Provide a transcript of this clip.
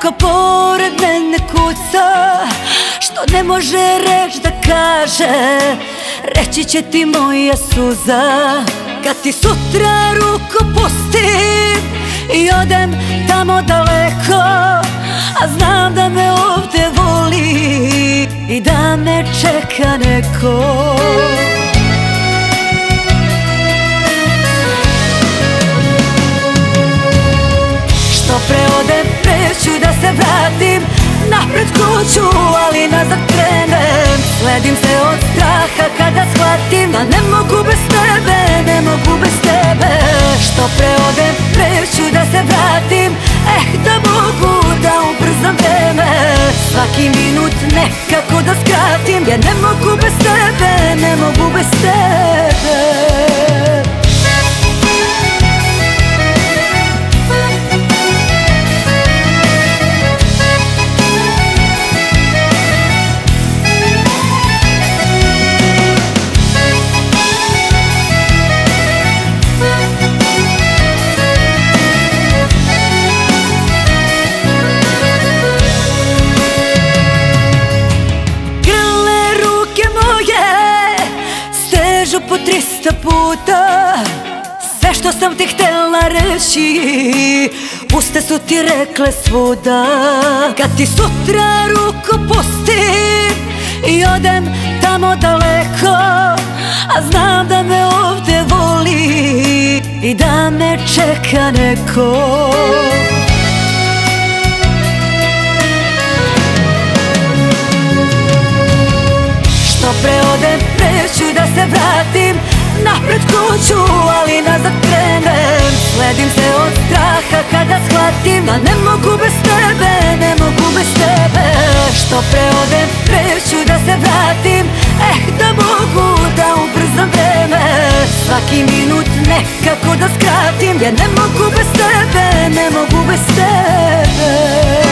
Kako pored mene kuca Što ne može reč da kaže? Reći će ti moja suza Kad ti sutra ruku pustim I odem tamo daleko A znam da me ovdje voli I da me čeka neko Da ne mogu bez tebe, ne mogu bez tebe. Što pre odem neću da se vratim Eh, da mogu da ubrzam vreme Svaki minut nekako da skratim Jer ne mogu bez tebe, ne mogu bez tebe trista puta Sve što sam ti htjela reći Puste su ti rekle svuda. Kad ti sutra ruku pustim I odem tamo daleko A znam da me ovdje voli I da me čeka neko se vratim Napred kuću, ali nazad krenem. Sledim se od straha kada shvatim Da ne mogu bez tebe, ne mogu bez tebe. Što pre odem neću da se vratim Eh, da mogu da ubrzam vreme. Svaki minut nekako da skratim Jer ne mogu bez tebe, ne mogu bez tebe